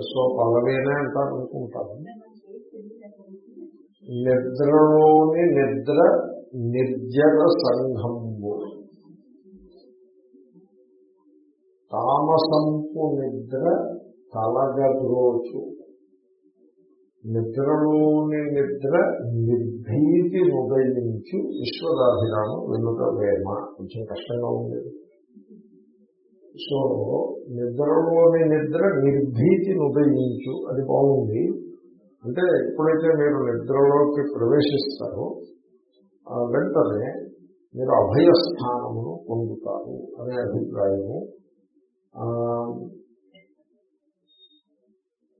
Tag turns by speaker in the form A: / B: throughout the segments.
A: So పల్లవేనే అంటారు అనుకుంటారు నిద్రలోని నిద్ర నిర్జన సంఘంబు. తామసంపు నిద్ర తలగద్రోచు. నిద్రలోని నిద్ర నిర్భీతి ఉదయించు విశ్వదాభిరామం వెనుక వేమ. కొంచెం కష్టంగా ఉండేది సో నిద్రలోని నిద్ర నిర్భీతిని ఉదయించు అది బాగుంది. అంటే ఎప్పుడైతే మీరు నిద్రలోకి ప్రవేశిస్తారో వెంటనే మీరు అభయస్థానమును పొందుతారు అనే అభిప్రాయము.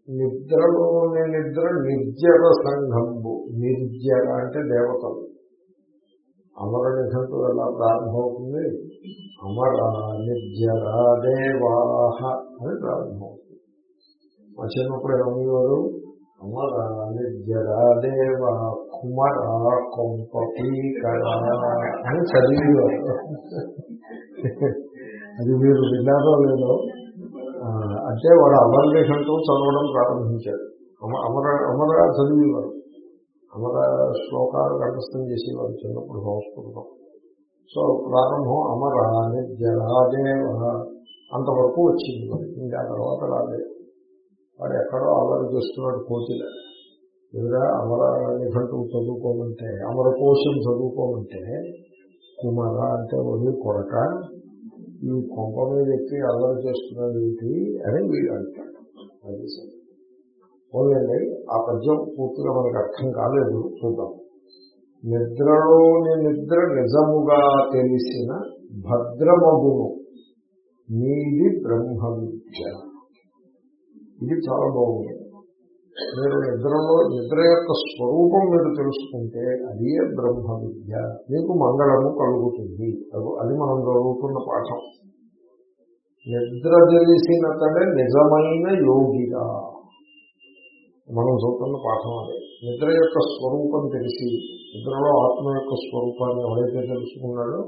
A: నిద్రలోని నిద్ర నిర్జర సంఘంబు. నిర్జర అంటే దేవతలు. అమర నిఘంటు ఎలా ప్రారంభమవుతుంది. అమర నిర్జర దేవాహ అని ప్రారంభమవుతుంది. మా చిన్నప్పుడు ఏమయ్యేవారు అమర నిర్జర దేవ కుమర కొంప అని చదివేవారు. అది మీరు విన్నారో లేదో అంటే వాడు అమర నిఘంటు చదవడం ప్రారంభించాడు. అమ- అమర అమర చదివేవారు. అమర శ్లోకాలు కంఠస్థం చేసేవారు చిన్నప్పుడు సంస్కృతం. సో ప్రారంభం అమర నిర్జరాదేవ అంతవరకు వచ్చింది మరి. ఇంకా తర్వాత రాలేదు. వాడు ఎక్కడో అల్లరి చేస్తున్నాడు కోతిల. ఎదురా అమర నిఘంటువు చదువుకోమంటే అమర కోశం చదువుకోమంటే కుమార అంటే వదిలి కొరక ఈ కొంప మీద ఎక్కి అల్లరి చేస్తున్నాడు ఏంటి అని వీడు అంటాడు. అది పోలేండి ఆ పద్యం పూర్తిగా మనకు అర్థం కాలేదు చూద్దాం. నిద్రలోని నిద్ర నిజముగా తెలిసిన భద్రమగును నీది బ్రహ్మ విద్య ఇది చాలా బాగుంది. మీరు నిద్రలో నిద్ర యొక్క స్వరూపం మీరు తెలుసుకుంటే అదే బ్రహ్మ విద్య మీకు మంగళము కలుగుతుంది. అది మనం చదువుతున్న పాఠం. నిద్ర తెలిసినతడే నిజమైన యోగిగా. మనం చదువుతున్న పాఠం అదే. నిద్ర యొక్క స్వరూపం తెలిసి నిద్రలో ఆత్మ యొక్క స్వరూపాన్ని ఎవరైతే తెలుసుకున్నాడో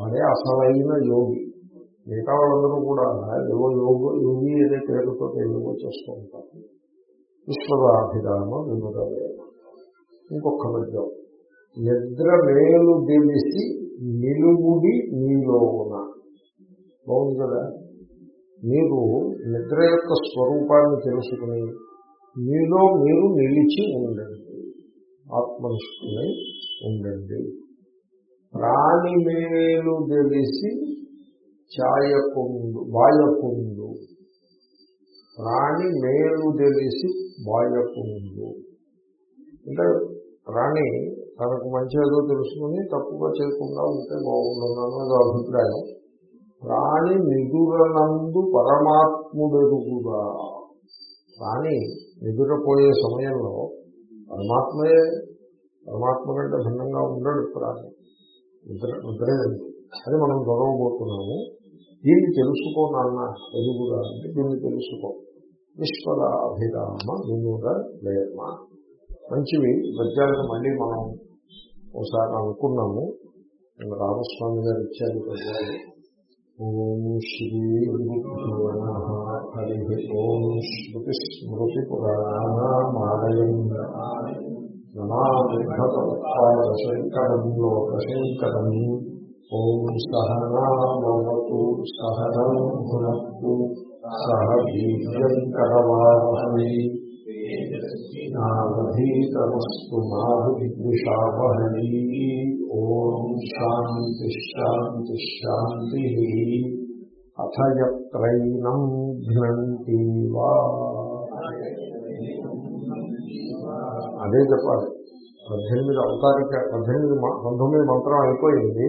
A: వాడే అసలైన యోగి. మిగతా వాళ్ళందరూ కూడా ఏవో యోగ యోగి అనే పేరుతో ఏవో చేస్తూ ఉంటారు. విశ్వదాభిరామ విముదవేమ ఇంకొక పద్యం. నిద్ర మేలు తెలిసి నిలుగుడి నీలోన. బాగుంది కదా? మీరు నిద్ర యొక్క స్వరూపాన్ని తెలుసుకుని మీలో మీరు నిలిచి ఉండండి. ఆత్మనిష్ఠులై ఉండండి. ప్రాణి మేలు తెలిసి ఛాయకుండు బాయకుండు ప్రాణి మేలు తెలిసి బాయకుండు అంటే ప్రాణి తనకు మంచి ఏదో తెలుసుకుని తప్పుగా చేయకుండా ఉంటే బాగుండున్నాను అదో అభిప్రాయం. ప్రాణి నిదురనందు పరమాత్ముడెరుగుగా ప్రాణి ఎగురపోయే సమయంలో పరమాత్మయే పరమాత్మ కంటే భిన్నంగా ఉండడు ప్రాణి నిద్ర నిద్రే అది మనం చదవబోతున్నాము దీన్ని తెలుసుకో నాన్న అంటే దీన్ని తెలుసుకో. విశ్వద అభిరామ వినుర వేమ మంచివి. పద్యాలను మళ్ళీ మనం ఒకసారి అనుకున్నాము. రామస్వామి గారు ఇచ్చారు పద్యాలు ఓం శ్రీ హరి ఓం శృతి స్మృతి లోకశంకరం ఓం సహనాభవతు సహనం భునత్తు సహ వీర్యంకరవాహై నావధీతమస్తు ఓం శాంతి శాంతి శాంతి. అథ యత్రైనం ఘ్నంతి వా. అదే చెప్పాలి. పద్దెనిమిది అవతారిక పద్దెనిమిది పంతొమ్మిది మంత్రం అయిపోయింది.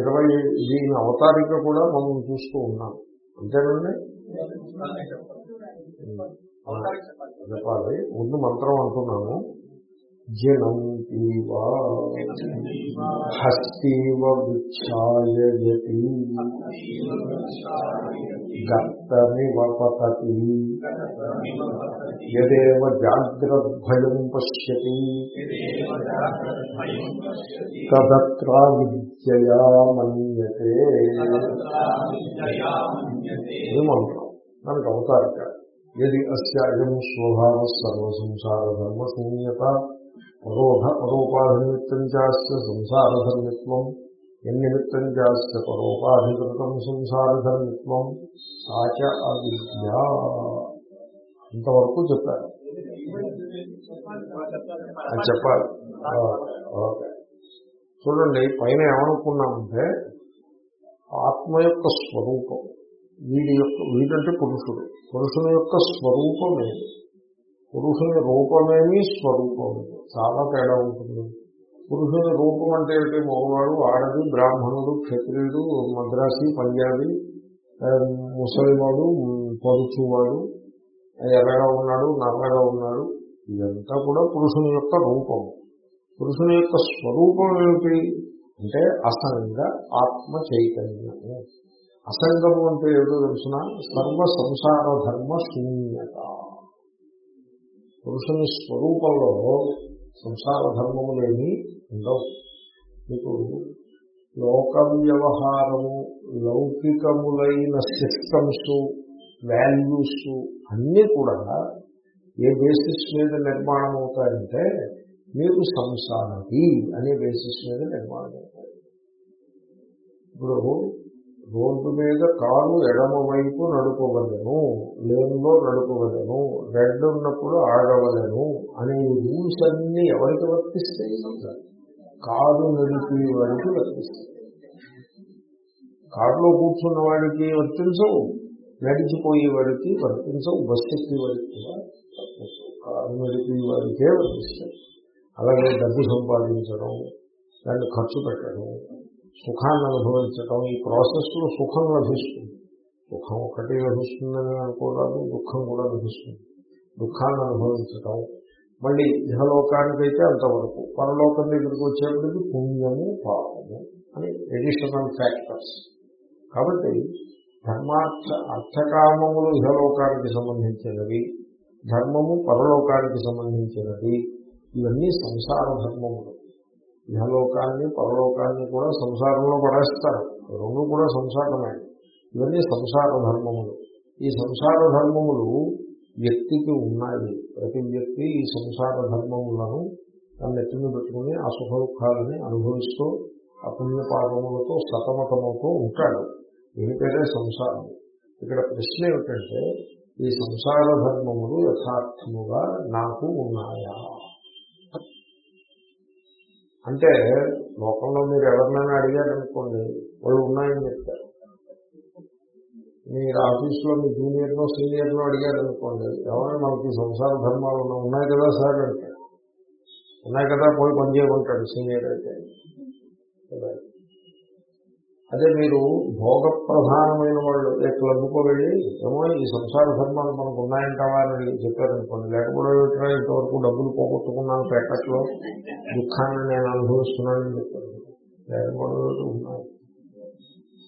A: ఇరవై దీని అవతారిక కూడా మనం చూస్తూ ఉన్నాం. అంతేనండి? చెప్పాలి. ముందు మంత్రం అంటున్నాను. జనంతీవా హస్తీవ విచ్ఛాయతి గర్తమివ పతతి యదేవ జాగ్రద్భయం పశ్యతి తదత్రా విద్యయా మన్యతే ఇది మంత్రం దానికి అవతారిక ఏది అస్య అయం స్వభావ సర్వ సంసార ధర్మశూన్యత పరోధ పరోపాధి నిమిత్తం చాస్య సంసార ధర్మిత్వం ఎన్నిమిత్తం చాస్య పరోపాధికృతం సంసార ధర్మిత్వం సాచ అవిద్య. ఇంతవరకు చెప్పారు. అది చెప్పాలి. ఓకే. చూడండి పైన ఏమనుకున్నామంటే ఆత్మ యొక్క స్వరూపం వీడి యొక్క వీడంటే పురుషుడు. పురుషుని యొక్క స్వరూపమేమి పురుషుని రూపమేమి స్వరూపమేమి చాలా తేడా ఉంటుంది. పురుషుని రూపం అంటే ఏంటి మగవాడు ఆడది బ్రాహ్మణుడు క్షత్రియుడు మద్రాసి పంజాబీ ముసలివాడు పరుచువాడు ఎర్రగా ఉన్నాడు నల్లగా ఉన్నాడు ఇదంతా కూడా పురుషుని యొక్క రూపం. పురుషుని యొక్క స్వరూపం ఏమిటి? అంటే అసంగ ఆత్మ చైతన్యము. అసంగము అంటే ఏదో తెలుసిన? సర్వ సంసార ధర్మ శూన్యత. పురుషుని స్వరూపంలో సంసార ధర్మములేమి ఉండవు. మీకు లోక వ్యవహారము లౌకికములైన సిస్టమ్స్ వాల్యూస్ అన్నీ కూడా ఏ బేసిస్ మీద నిర్మాణం అవుతాయంటే మీరు సంసారది అనే బేసిస్ మీద నిర్మాణం అవుతాయి ఇప్పుడు రోడ్డు మీద కారు ఎడమ వైపు నడుపవలను లేన్లో నడుపవలను రెడ్ ఉన్నప్పుడు ఆడవలను అనే రూల్స్ అన్ని ఎవరికి వర్తిస్తాయి? కారు నడిపే వారికి వర్తిస్తాయి. కారులో కూర్చున్న వాడికి వర్తించవు నడిచిపోయే వాడికి వర్తించవు బస్సు ఎక్కే వాడికి కూడా కారు నడిపే వాడికే వర్తిస్తాయి. అలాగే డబ్బు సంపాదించడం దాన్ని ఖర్చు పెట్టడం సుఖాన్ని అనుభవించటం ఈ ప్రాసెస్లో సుఖం లభిస్తుంది. సుఖం ఒకటి లభిస్తుందని అనుకోరాదు దుఃఖం కూడా లభిస్తుంది. దుఃఖాన్ని అనుభవించటం. మళ్ళీ ఇహలోకానికైతే అంతవరకు. పరలోకం దగ్గరికి వచ్చేప్పటికి పుణ్యము పాపము అని ఎడిషనల్ ఫ్యాక్టర్స్ కాబట్టి ధర్మార్థ అర్థకామములు ఇహలోకానికి సంబంధించినవి ధర్మము పరలోకానికి సంబంధించినది ఇవన్నీ సంసార ధర్మములు. ఇహలోకాన్ని పరలోకాన్ని కూడా సంసారంలో పడేస్తారు. రెండు కూడా సంసారమే. ఇవన్నీ సంసార ధర్మములు ఈ సంసార ధర్మములు వ్యక్తికి ఉన్నాయి. ప్రతి వ్యక్తి ఈ సంసార ధర్మములను తన నెత్తిని పెట్టుకుని ఆ సుఖ దుఃఖాలని అనుభవిస్తూ ఆ పుణ్య సతమతమవుతూ ఉంటాడు. దీని పేరే సంసారం. ఇక్కడ ప్రశ్న ఏమిటంటే ఈ సంసార ధర్మములు యథార్థముగా నాకు ఉన్నాయా? అంటే లోకంలో మీరు ఎవరినైనా అడిగారనుకోండి వాళ్ళు ఉన్నాయని చెప్తారు మీరు ఆఫీస్లో మీ జూనియర్నో సీనియర్నో అడిగారనుకోండి ఎవరైనా మనకి సంసార ధర్మాలు ఉన్నాయి కదా సార్ అంటే ఉన్నాయి కదా పోయి పనిచేయమంటాడు సీనియర్ అయితే కదా. అదే మీరు భోగ ప్రధానమైన వాళ్ళు ఏ క్లబ్కో వెళ్ళి ఏమో ఈ సంసార ధర్మాలు మనకు ఉన్నాయంటావా అని చెప్పారనుకోండి. లేకపోతే ఇంతవరకు డబ్బులు పోగొట్టుకున్నాను పేకట్లో దుఃఖాన్ని నేను అనుభవిస్తున్నానని చెప్పారు. ఉన్నాయి?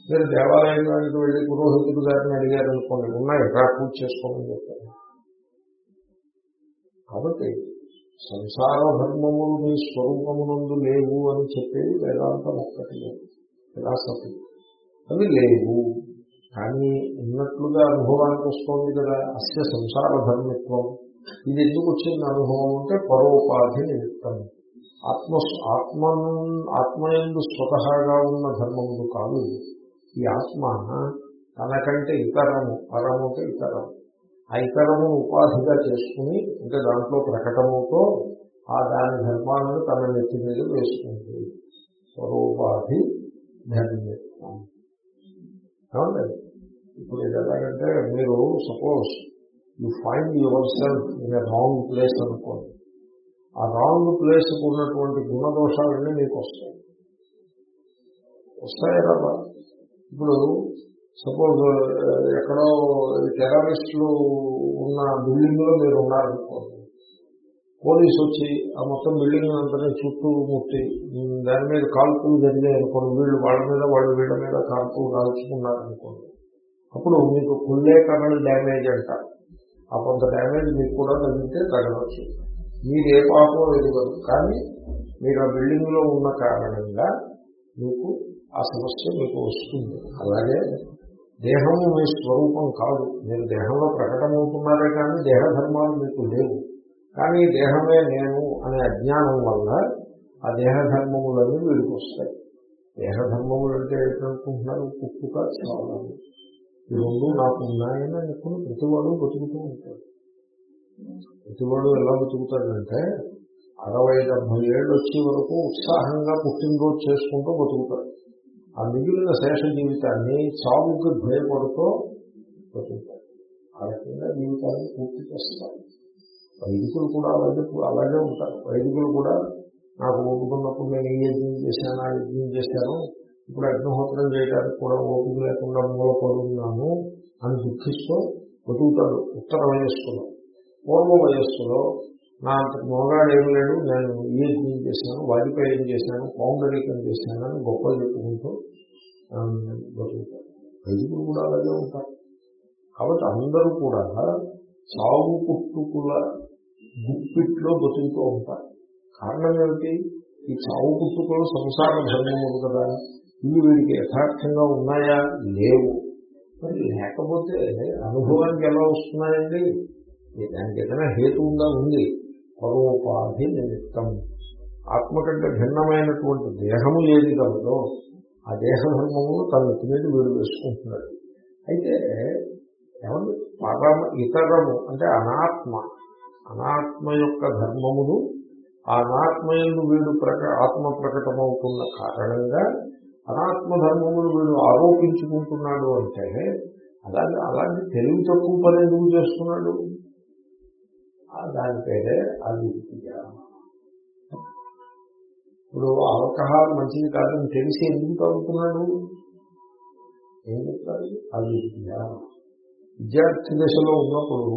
A: మీరు దేవాలయానికి వెళ్ళి పురోహితుడు గారిని అడిగారనుకోండి ఉన్నాయి రా పూజ చేసుకోమని చెప్పారు. కాబట్టి సంసార ధర్మములు మీ స్వరూపమునందు లేవు అని చెప్పేది వేదాంతం ఒక్కటి లేదు. ఫిలాసఫీ. అవి లేవు. కానీ ఉన్నట్లుగా అనుభవానికి వస్తోంది కదా అస్య సంసార ధర్మిత్వం ఇది ఎందుకు వచ్చింది అనుభవం అంటే పరోపాధి నిమిత్తం. ఆత్మ ఆత్మ ఆత్మయందు స్వతహాగా ఉన్న ధర్మములు కాదు. ఈ ఆత్మ తనకంటే ఇతరము పరముకి ఇతరము ఆ ఇతరము ఉపాధిగా చేసుకుని ఇంకా దాంట్లో ప్రకటముతో ఆ దాని ధర్మాలను తన నెత్తి మీద వేసుకుంది ధ్యానం చేస్తున్నాం ఇప్పుడు ఇది ఎలాగంటే మీరు suppose you find yourself in wrong place అనుకోండి. ఆ రాంగ్ ప్లేస్కు ఉన్నటువంటి గుణదోషాలన్నీ మీకు వస్తాయి వస్తాయి కదా ఇప్పుడు సపోజ్ ఎక్కడో uh, టెర్రరిస్టులు ఉన్న బిల్డింగ్లో మీరు ఉన్నారనుకోండి. పోలీసు వచ్చి ఆ మొత్తం బిల్డింగ్ అంతా చుట్టూ ముట్టి దాని మీద కాల్పులు జరిగాయి అనుకోండి. వీళ్ళు వాళ్ళ మీద వాళ్ళు వీళ్ళ మీద కాల్పులు కాల్చుకున్నారనుకోండి అప్పుడు మీకు కుల్లేకరణలు డ్యామేజ్ అంటారు. ఆ కొంత డ్యామేజ్ మీకు కూడా తగ్గితే తగ్గవచ్చు మీరు ఏ పాపం ఎదుగదు కానీ మీరు ఆ బిల్డింగ్లో ఉన్న కారణంగా మీకు ఆ సమస్య మీకు వస్తుంది. అలాగే దేహము మీ స్వరూపం కాదు. మీరు దేహంలో ప్రకటన అవుతున్నారే కానీ దేహధర్మాలు మీకు లేవు. కానీ దేహమే నేను అనే అజ్ఞానం వల్ల ఆ దేహధర్మములన్నీ వీడికి వస్తాయి దేహధర్మములు అంటే ఏంటనుకుంటున్నారు పుట్టుక చావాలి ఈ రెండు నాకు ఉన్నాయని అనుకుని ప్రతివాడు బతుకుతూ ఉంటాడు. ప్రతివాడు ఎలా బతుకుతాడంటే అరవై డెబ్బై ఏళ్ళు వచ్చే వరకు ఉత్సాహంగా పుట్టినరోజు చేసుకుంటూ బతుకుతాడు. ఆ మిగిలిన శేష జీవితాన్ని చావుకి భయపడుతూ బతుకుతాడు. ఆ రకంగా జీవితాన్ని పూర్తి చేస్తారు వైదికులు కూడా అలాగే అలాగే ఉంటారు. వైదికులు కూడా నాకు ఓపుకున్నప్పుడు నేను ఏ యజ్ఞం చేశాను ఆ యజ్ఞం చేశాను. ఇప్పుడు అగ్నిహోత్రం చేయడానికి కూడా ఓపిక లేకుండా మూలపడున్నాను అని దుఃఖిస్తూ బతుకుతాడు ఉత్తర వయస్సులో. పూర్వ వయస్సులో నా అంత మొగాడు ఏం లేడు. నేను ఈ యజ్ఞం చేశాను వాజ్పేయం చేశాను పౌండరీకం చేశాను అని గొప్పలు చెప్పుకుంటూ బతుకుతాడు. వైదికులు కూడా అలాగే ఉంటారు. కాబట్టి అందరూ కూడా చావు పుట్టుకుల గుప్పిట్లో బతుకుతూ ఉంటారు. కారణం ఏమిటి? ఈ చావు పుట్టుకలు సంసార ధర్మములు కదా. ఇవి వీడికి యథార్థంగా ఉన్నాయా? లేవు. మరి లేకపోతే అనుభవానికి ఎలా వస్తున్నాయండి? దానికి ఏదైనా హేతు ఉందా ఉంది? పరోపాధి నిమిత్తం. ఆత్మ కంటే భిన్నమైనటువంటి దేహము ఏది కలదో ఆ దేహధర్మము తన ఎత్తి మీద వీడు వేసుకుంటున్నాడు. అయితే ఏమండి? పరమ ఇతరము అంటే అనాత్మ. అనాత్మ యొక్క ధర్మములు ఆ అనాత్మయందు వీడు ప్రక ఆత్మ ప్రకటమవుతున్న కారణంగా అనాత్మ ధర్మములు వీడు ఆరోపించుకుంటున్నాడు అంటే అలాగే అలాంటి తెలివి తక్కువ పని ఎందుకు చేస్తున్నాడు? దాని పేరే అవిద్య. ఇప్పుడు ఆల్కహాల్ మంచిది కాదని తెలిసి ఎందుకు తాగుతున్నాడు ఏం చెప్తారు? అవిద్య. విద్యార్థి దశలో ఉన్నప్పుడు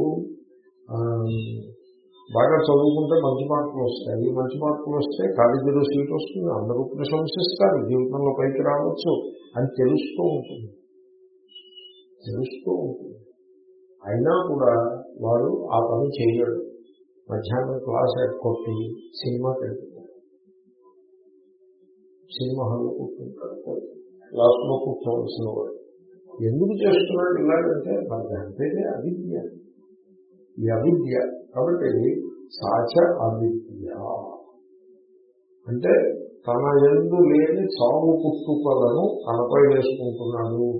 A: బాగా చదువుకుంటే మంచి మార్కులు వస్తాయి. మంచి మార్కులు వస్తే కాలేజీలో సీట్ వస్తుంది. అందరూ ప్రశంసిస్తారు. జీవితంలో పైకి రావచ్చు అని తెలుస్తూ ఉంటుంది. తెలుస్తూ ఉంటుంది. అయినా కూడా వాడు ఆ పని చేయడు మధ్యాహ్నం క్లాస్ కొట్టి సినిమా వెళ్తాడు సినిమా హాల్లో కూర్చుంటాడు. క్లాస్లో కూర్చోవలసిన వాడు. ఎందుకు చేస్తున్నాడు ఇలాగంటే మనకి దానిపైనే అవిద్య. ఈ అవిద్య కాబట్టి సాచ అవిద్య. అంటే తన ఎందు లేని చావు పుట్టుకలను తనపై వేసుకుంటున్నాడు.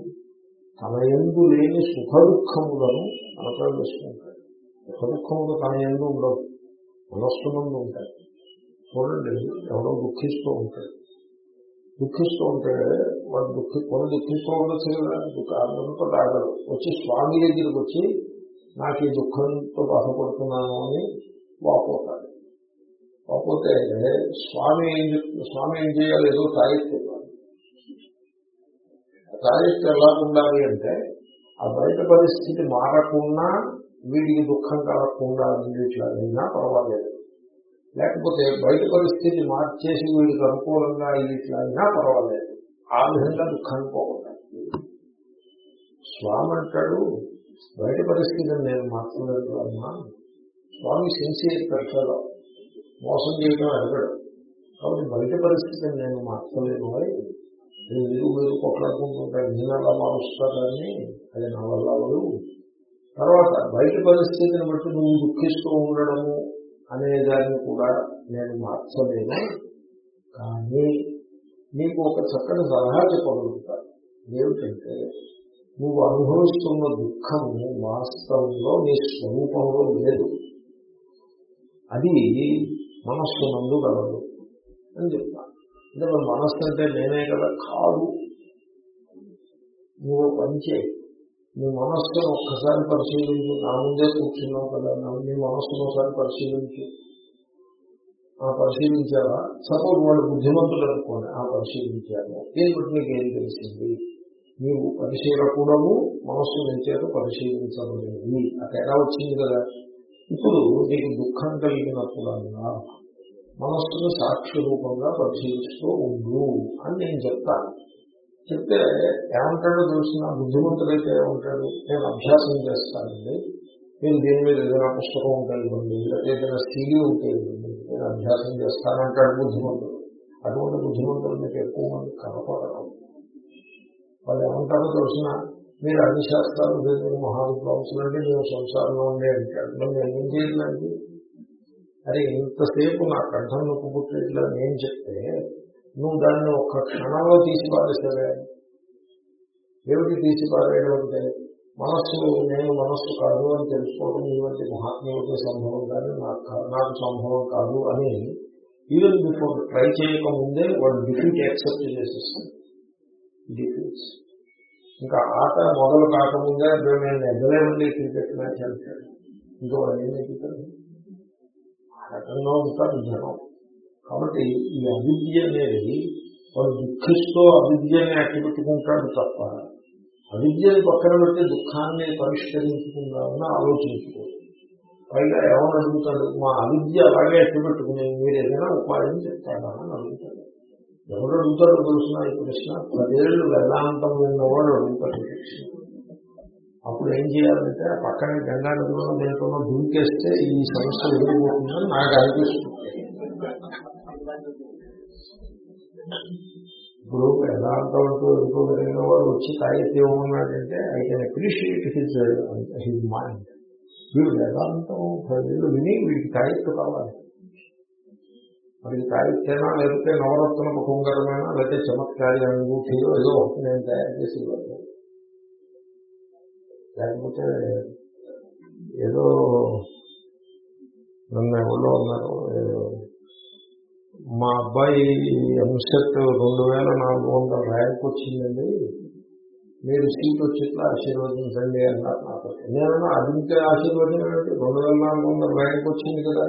A: తన ఎందు లేని సుఖ దుఃఖములను తనపై వేసుకుంటాడు. సుఖ దుఃఖములు తన ఎందు ఉండవు. మనస్సు ముందు ఉంటాయి. చూడండి ఎవడో దుఃఖిస్తూ ఉంటాడు దుఃఖిస్తూ ఉంటే వాడు దుఃఖి కొన్ని దుఃఖిస్తూ ఉండొచ్చు కదా దుఃఖంతో వచ్చి స్వామి దగ్గరికి వచ్చి నాకు ఈ దుఃఖంతో బాధపడుతున్నాను అని వాపోతాడు. వాపోతే స్వామి ఏం చెప్తుంది స్వామి ఏం చేయాలి ఏదో తాగిస్తున్నాడు తాగితే ఎలా ఉండాలి అంటే ఆ బయట పరిస్థితి మారకుండా వీడికి దుఃఖం కలగకుండా ఇట్లాగైనా పర్వాలేదు. లేకపోతే బయట పరిస్థితి మార్చేసి వీడికి అనుకూలంగా ఇట్లయినా పర్వాలేదు. ఆ విధంగా దుఃఖాన్ని పోగొట్టాలి స్వామి అంటాడు బయట పరిస్థితిని నేను మార్చలేదు అమ్మా స్వామి సిన్సియర్ పెడతాడు మోసం చేయడం అడగడు. కాబట్టి బయట పరిస్థితిని నేను మార్చలేను నేను మీరు వీరు కొట్లాడుకుంటుంటాను నేను అలా మారుస్తానని అది నా వల్ల అవ్వదు తర్వాత బయట పరిస్థితిని బట్టి నువ్వు దుఃఖిస్తూ ఉండడము అనే దాన్ని కూడా నేను మార్చలేను. కానీ నీకు ఒక చక్కని సలహా చెప్పగలుగుతాను ఏమిటంటే నువ్వు అనుభవిస్తున్న దుఃఖము వాస్తవంలో నీ స్వరూపంలో లేదు. అది మనస్సు నందు గలదు అని చెప్తాను అంటే మనస్సు అంటే నేనే కదా కాదు. నువ్వు పనిచేయి మీ మనస్సును ఒక్కసారి పరిశీలించు. నా ముందే కూర్చున్నావు కదా మీ నీ మనస్సును ఒకసారి పరిశీలించు. ఆ పరిశీలించారా సపోజ్ వాళ్ళు బుద్ధిమంతులు అనుకోండి ఆ పరిశీలించారు. దీని బట్టి ఏం తెలిసింది? నీవు పరిశీలకూడము మనస్సు చేత పరిశీలించబడింది. ఆ తేడా వచ్చింది కదా? ఇప్పుడు నీకు దుఃఖం కలిగినప్పుడల్లా మనస్సును సాక్షి రూపంగా పరిశీలిస్తూ ఉండు అని నేను చెప్తాను. చెప్తే ఏమంటాడో తెలిసిన బుద్ధిమంతుడైతే ఏమంటాడు? నేను అభ్యాసం చేస్తానండి. నేను దీని మీద ఏదైనా పుస్తకం ఉంటే లేకపోతే ఏదైనా సీడీ ఉంటే నేను అభ్యాసం చేస్తానంటాడు బుద్ధిమంతుడు. అటువంటి బుద్ధిమంతులు మీకు ఎక్కువ మంది కనపడడం వాళ్ళు ఏమంటారో తెలిసిన మీరు అన్ని శాస్త్రాలు మీరు మహావిద్వాంసులు అంటే మేము సంసారంలో ఉండే అంటాడు. మరి ఏం చేయాలండి అరే ఇంతసేపు నా కంఠం నొప్పి పుట్టేట్లా నేను చెప్తే నువ్వు దాన్ని ఒక్క క్షణంలో తీసిపారేసావే. ఏమిటి తీసిపారేయడం అంటే మనస్సు నేను మనస్సు కాదు అని తెలుసుకోవడం ఇటువంటి మహాత్ములకి సంభవం కానీ నాకు నాకు సంభవం కాదు అని ఈవెన్ బిఫోర్ ట్రై చేయకముందే వాడు డిఫీట్ యాక్సెప్ట్ చేసేస్తాడు. డిఫీట్స్ ఇంకా ఆట మొదలు కాకముందే నేను ఎగ్గలేమండి క్రికెట్ మ్యాచ్ అంటాడు. ఇంకా వాడు ఏం ఎగ్గుతాడు ఆ రకంగా ఉంటారు జనం. కాబట్టి ఈ అవిద్య అనేది వాడు దుఃఖిస్తూ అవిద్యని అట్టిపెట్టుకుంటాడు తప్ప అవిద్యని పక్కన పెట్టి దుఃఖాన్ని పరిష్కరించుకుందామని ఆలోచించుకోడు. పైగా ఎవరు అడుగుతాడు మా అవిద్య అలాగే అట్టిపెట్టుకుని మీరు ఏదైనా ఉపాయం చెప్తారా? అని అడుగుతాడు. ఎవరు అడుగుతాడో తెలుసిన ఈ ప్రశ్న. పదేళ్ళు వేదాంతం ఉన్నవాడు అడుగుతాడు ప్రశ్న. అప్పుడు ఏం చేయాలంటే పక్కన పక్కనే గంగా నదిలో దేంట్లో దుంకేస్తే ఈ సమస్య ఎదురుపోతుందని నాకు అనిపిస్తుంది. ఇప్పుడు వేదాంతం అంటూ ఎంతో జరిగిన వాడు వచ్చి తాగితే ఏమన్నాడంటే I can appreciate his his mind వీడు వేదాంతం వీళ్ళు విని వీడికి తాగిత్తు కావాలి. మరి తాగితేనా లేకపోతే నవరత్న కుంగరమైనా లేకపోతే చమత్కారి అనుభూతిలో ఏదో నేను తయారు చేసి ఇవ్వాలి లేకపోతే ఏదో నన్ను ఎవరో ఉన్నారు మా అబ్బాయి ఎంసెట్ రెండు వేల నాలుగు వందల ర్యాంక్ వచ్చిందండి. మీరు సీట్ వచ్చేట్లా ఆశీర్వదించండి అన్నారు నాకు. నేనన్నా అది ఇంకా రెండు వేల నాలుగు వందల ర్యాంక్ వచ్చింది కదా.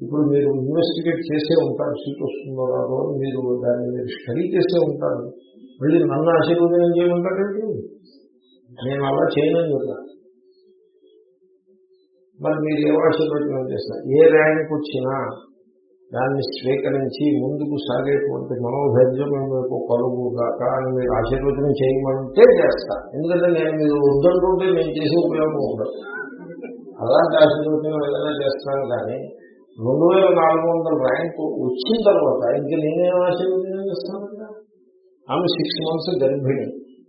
A: ఇప్పుడు మీరు ఇన్వెస్టిగేట్ చేసే ఉంటారు సీట్ వస్తుందో రాదో మీరు దాన్ని మీరు స్టడీ చేసే ఉంటారు. మళ్ళీ నన్ను ఆశీర్వదనం చేయమంటారేంటి? నేను అలా చేయనని చెప్పాను మరి మీరు ఏం ఆశీర్వచనం చేస్తారు? ఏ ర్యాంక్ వచ్చినా దాన్ని స్వీకరించి ముందుకు సాగేటువంటి మనోధైర్యం మీకు కలుగుగాక అని మీరు ఆశీర్వచనం చేయమంటే చేస్తా. ఎందుకంటే నేను మీరు వద్దంటుంటే నేను చేసే ఉపయోగం ఉండదు. అలాంటి ఆశీర్వచనం ఏదైనా చేస్తాను కానీ రెండు వేల నాలుగు వందల ర్యాంకు వచ్చిన తర్వాత ఇంక నేనేం ఆశీర్వచనం చేస్తాను ఆమె సిక్స్ మంత్స్ గర్భిణి.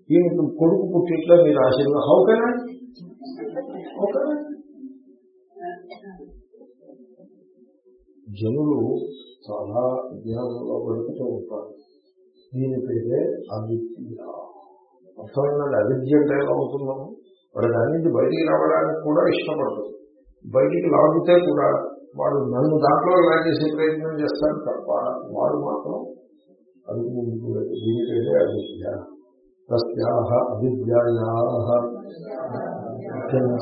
A: ఈమెకు కొడుకు పుట్టిట్లో మీరు ఆశీర్వాదం హౌ కెనా ఓకే జనులు చాలా అజ్ఞానంలో గడుపుతూ ఉంటారు. దీని పేరే అవిద్య. అర్థమైనది అవిద్య అంటే ఎలా అవుతున్నాము వాడు దాని నుంచి బయటికి రావడానికి కూడా ఇష్టపడదు బయటికి లాగితే కూడా వాడు నన్ను దాంట్లో లాగేసే ప్రయత్నం చేస్తాడు తప్ప వాడు మాత్రం అది దీని పేరే అవిద్య. తస్యాహ అవిద్యాయా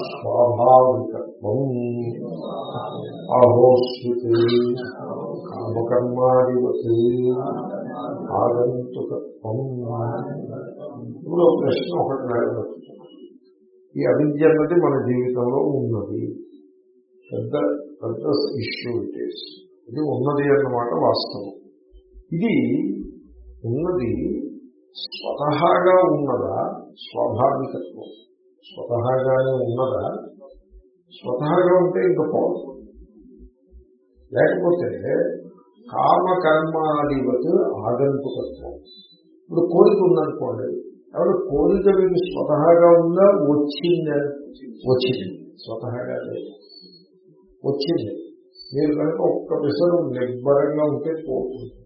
A: స్వాభావికత్వం ఆహోస్వితి కామకర్మాధిపతి ఆగంతుకత్వం ఇప్పుడు ప్రశ్న ఒకటి నిలబెడుతున్నాను ఈ అవిద్య అన్నది మన జీవితంలో ఉన్నది. పెద్ద పెద్ద ఇష్యూ ఇట్ ఇది ఉన్నది అన్నమాట వాస్తవం. ఇది ఉన్నది స్వతహాగా ఉన్నదా? స్వాభావికత్వం. స్వతహాగానే ఉన్నదా? స్వతహాగా ఉంటే ఇంకా పోదు. లేకపోతే కామకర్మాధిపతి ఆగంతుకత్వం. ఇప్పుడు కోరిక ఉందనుకోండి కాబట్టి కోరిక మీకు స్వతహాగా ఉందా? వచ్చిందా? వచ్చింది. స్వతహాగా లేదు. వచ్చింది. మీరు కనుక ఒక్క పిసరు నిబ్బరంగా ఉంటే పోతుంది.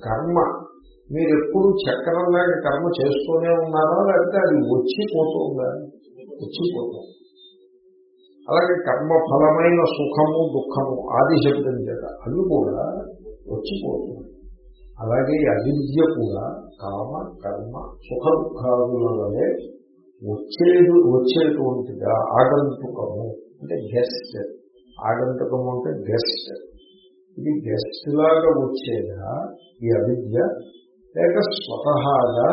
A: కర్మ. మీరు ఎప్పుడు చక్రంలాగా కర్మ చేస్తూనే ఉన్నారా లేకపోతే అది వచ్చిపోతుందా? వచ్చిపోతుంది. అలాగే కర్మ ఫలమైన సుఖము దుఃఖము ఆది శబ్దం చేత అవి కూడా వచ్చిపోతుంది అలాగే ఈ అవిద్య కూడా కామ కర్మ సుఖ దుఃఖాదుల వలె వచ్చేది వచ్చేటువంటిగా ఆగంతుకము అంటే గెస్ట్ ఆగంతుకము అంటే గెస్ట్ ఇది గెస్ట్ లాగా వచ్చేదా? ఈ అవిద్య లేక స్వతహాగా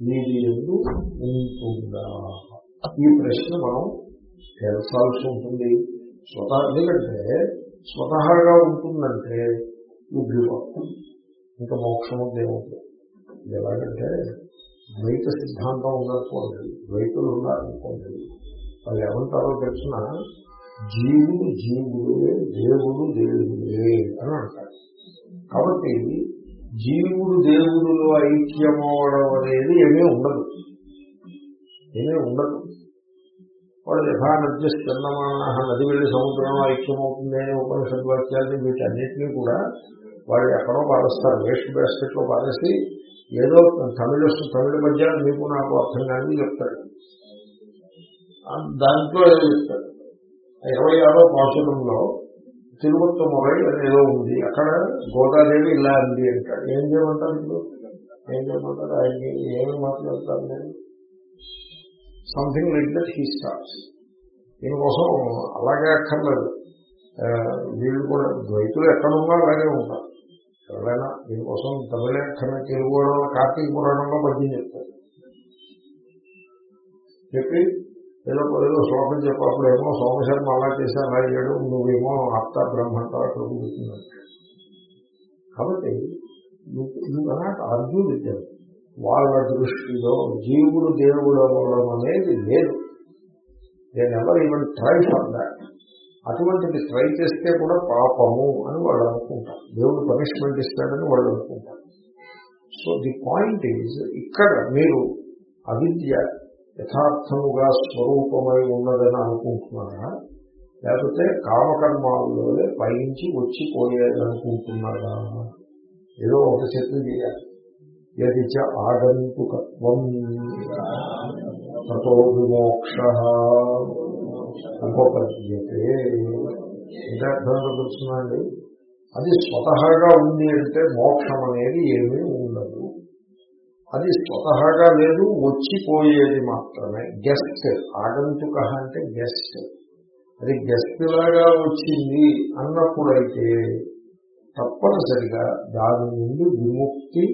A: నీది ఎందు ఉంటుందా? ఈ ప్రశ్న మనం తెలుసాల్సి ఉంటుంది. స్వతహా ఎందుకంటే స్వతహాగా ఉంటుందంటే ఉద్యోగం ఇంకా మోక్షము దేవుడు ఎలాగంటే ద్వైత సిద్ధాంతం ఉందనుకోండి ద్వైతులు ఉన్నారనుకోండి వాళ్ళు ఏమంటారో తెలిసిన జీవుడు జీవుడే దేవుడు దేవుడే అని అంటారు. కాబట్టి జీవుడు దేవుడులో ఐక్యమవడం అనేది ఏమీ ఉండదు. ఏమీ ఉండదు. వాడు యథానద్య చందమాన నది వెళ్ళి సముద్రంలో ఐక్యమవుతుంది అనే ఉపనిషద్ వాక్యాన్ని వీటన్నిటినీ కూడా వాళ్ళు ఎక్కడో పారేస్తారు. వేస్ట్ బ్యాస్కెట్లో పారేసి ఏదో తమిళ తమిళ మధ్య మీకు నాకు అర్థం కానీ చెప్తాడు దాంట్లో ఏదో చెప్తాడు ఇరవై ఆరో పాసురంలో తిరువత్తమరై అని ఏదో ఉంది. అక్కడ గోదాదేవి ఇలా ఉంది అంటాడు ఏం చేయమంటారు ఇప్పుడు? ఏం చేయమంటారు? ఆయన్ని ఏమి మాట్లాడతారు నేను something like that he starts దీనికోసం అలాగే అక్కర్లేదు. వీళ్ళు కూడా ద్వైతులు ఎక్కడున్నా అలాగే ఉంటారు. ఎవరైనా దీనికోసం తమిళ అక్కర్న తెలుగు కార్తీక పురాణంలో పద్యం చెప్తారు. చెప్పి ఏదో ఏదో శ్లోకం చెప్పప్పుడు ఏమో సోమశర్మ అలా చేసి అలా చేయడం నువ్వేమో అత్త బ్రహ్మంతా అక్కడ కూర్చున్నాడు కాబట్టి నువ్వు కనాట్ వాళ్ళ దృష్టిలో జీవుడు దేవుడు అవ్వడం అనేది లేదు. నేను ఎవరు ఈవెన్ ట్రై ఫర్ దాట్ అటువంటిది ట్రై చేస్తే కూడా పాపము అని వాళ్ళు అనుకుంటారు. దేవుడు పనిష్మెంట్ ఇస్తాడని వాళ్ళు అనుకుంటారు. సో ది పాయింట్ ఈజ్ ఇక్కడ మీరు అవిద్య యథార్థముగా స్వరూపమై ఉన్నదని అనుకుంటున్నారా? లేకపోతే కామకర్మాల్లోనే పైనుంచి వచ్చిపోయేది అనుకుంటున్నారా ఏదో ఒక చెట్టు చేయాలి. ఎది చ ఆగంతుకత్వం తతో విమోక్ష ఉపపద్యతే. ఇంకా అర్థం తెలుసునండి అది స్వతహాగా ఉంది అంటే మోక్షం అనేది ఏమీ అది స్వతహాగా లేదు వచ్చిపోయేది మాత్రమే. గెస్ట్ ఆగంతుక అంటే గెస్ట్ అది గెస్ట్ లాగా వచ్చింది అన్నప్పుడైతే తప్పనిసరిగా దాని నుండి విముక్తి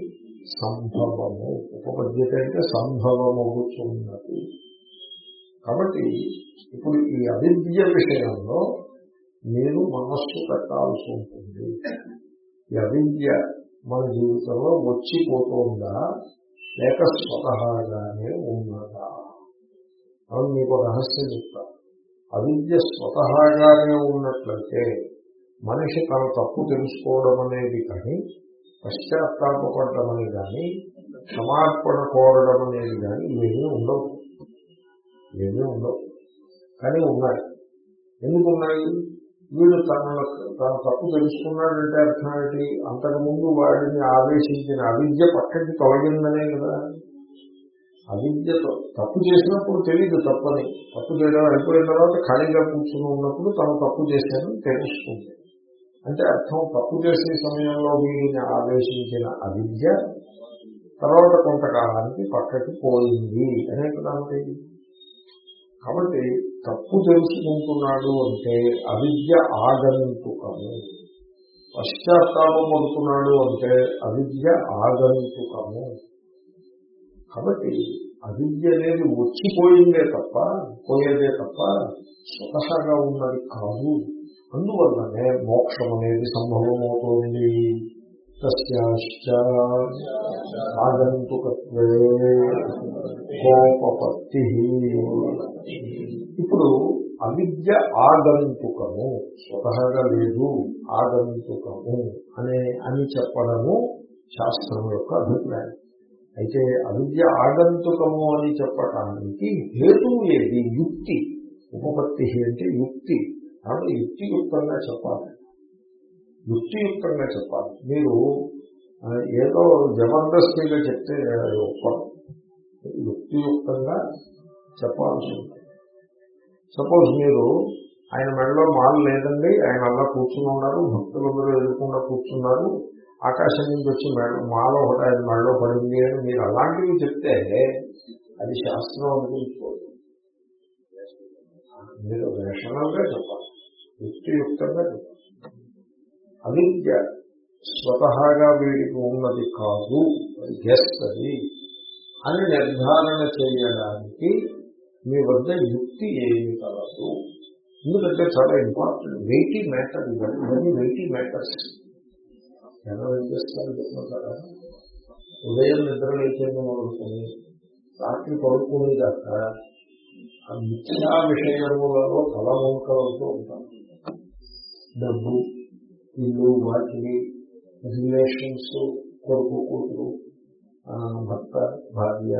A: సంభవము ఉపపద్యత అంటే సంభవమవుతున్నది. కాబట్టి ఇప్పుడు ఈ అవిద్య విషయంలో మీరు మనస్సు పెట్టాల్సి ఉంటుంది. ఈ అవిద్య మన జీవితంలో వచ్చిపోతుందా? లేక స్వతహాగానే ఉన్నదా? మనం మీకు రహస్యం చెప్తాం. అవిద్య స్వతహాగానే ఉన్నట్లయితే మనిషి తన తప్పు తెలుసుకోవడం అనేది కానీ పశ్చాత్తాపడడం అనేది కానీ క్షమార్పణ కోరడం అనేది కానీ ఇవేమీ ఉండవు. ఇవేమీ ఉండవు. కానీ ఉన్నాయి. ఎందుకున్నాయి? వీడు తన తన తప్పు తెలుసుకున్నాడంటే అర్థం ఏంటి? అంతకుముందు వాడిని ఆవేశించిన అవిద్య పక్కకి తొలగిందనే కదా. అవిద్య తప్పు చేసినప్పుడు తెలియదు తప్పని. తప్పు చేయడం అయిపోయిన తర్వాత ఖాళీగా కూర్చుని ఉన్నప్పుడు తను తప్పు చేశాను తెలుస్తుంది. అంటే అర్థం తప్పు చేసే సమయంలో వీడిని ఆవేశించిన అవిద్య తర్వాత కొంతకాలానికి పక్కకి పోయింది. అనే కదా కాబట్టి తప్పు తెలుసుకుంటున్నాడు అంటే అవిద్య ఆగంతుకము పశ్చాత్తాపం పడుతున్నాడు అంటే అవిద్య ఆగంతుకము కాబట్టి అవిద్య అనేది వచ్చిపోయిందే తప్ప పోయేదే తప్ప స్వతహాగా ఉన్నది కాదు. అందువల్లనే మోక్షం అనేది సంభవమవుతోంది. ఆగంతుకత్వే కోపపత్తి ఇప్పుడు అవిద్య ఆగంతుకము స్వతహగా లేదు ఆగంతుకము అనే అని చెప్పడము శాస్త్రం యొక్క అభిప్రాయం. అయితే అవిద్య ఆగంతుకము అని చెప్పటానికి హేతువు ఏది? యుక్తి. ఉపపత్తి అంటే యుక్తి. కాబట్టి యుక్తియుక్తంగా చెప్పాలి. యుక్తియుక్తంగా చెప్పాలి. మీరు ఏదో జబర్దస్తిగా చెప్తే అది ఒప్పదు యుక్తియుక్తంగా చెప్పాల్సి ఉంటుంది. సపోజ్ మీరు ఆయన మెడలో మాలు లేదండి ఆయన అలా కూర్చుని ఉన్నారు భక్తులందరూ ఎదుర్కొండా కూర్చున్నారు ఆకాశం నుంచి వచ్చి మెడ మాల ఒకటి ఆయన మెడలో పడింది అని మీరు అలాంటివి చెప్తే అది శాస్త్రం అనుకుంటుకోదు మీరు రేషనల్గా చెప్పాలి. యుక్తియుక్తంగా చెప్పాలి. అవిద్య స్వతహాగా వీడికి ఉన్నది కాదు గెస్తది అని నిర్ధారణ చేయడానికి మీ వద్ద యుక్తి ఏమి కలదు. ఎందుకంటే చాలా ఇంపార్టెంట్ వెయిటీ మ్యాటర్ ఇవన్నీ వెయిటీ మ్యాటర్స్ ఎలా ఏం చేస్తారు చెప్తున్నారా ఉదయం నిద్ర లేచేది మొదలుకొని రాత్రి పడుకునేదాకా ఆ మిథ్యా విషయములలో తలవంకలతో ఉంటాం డబ్బు ఇల్లు వాటిని రిలేషన్స్ కొడుకు కూతురు భర్త భార్య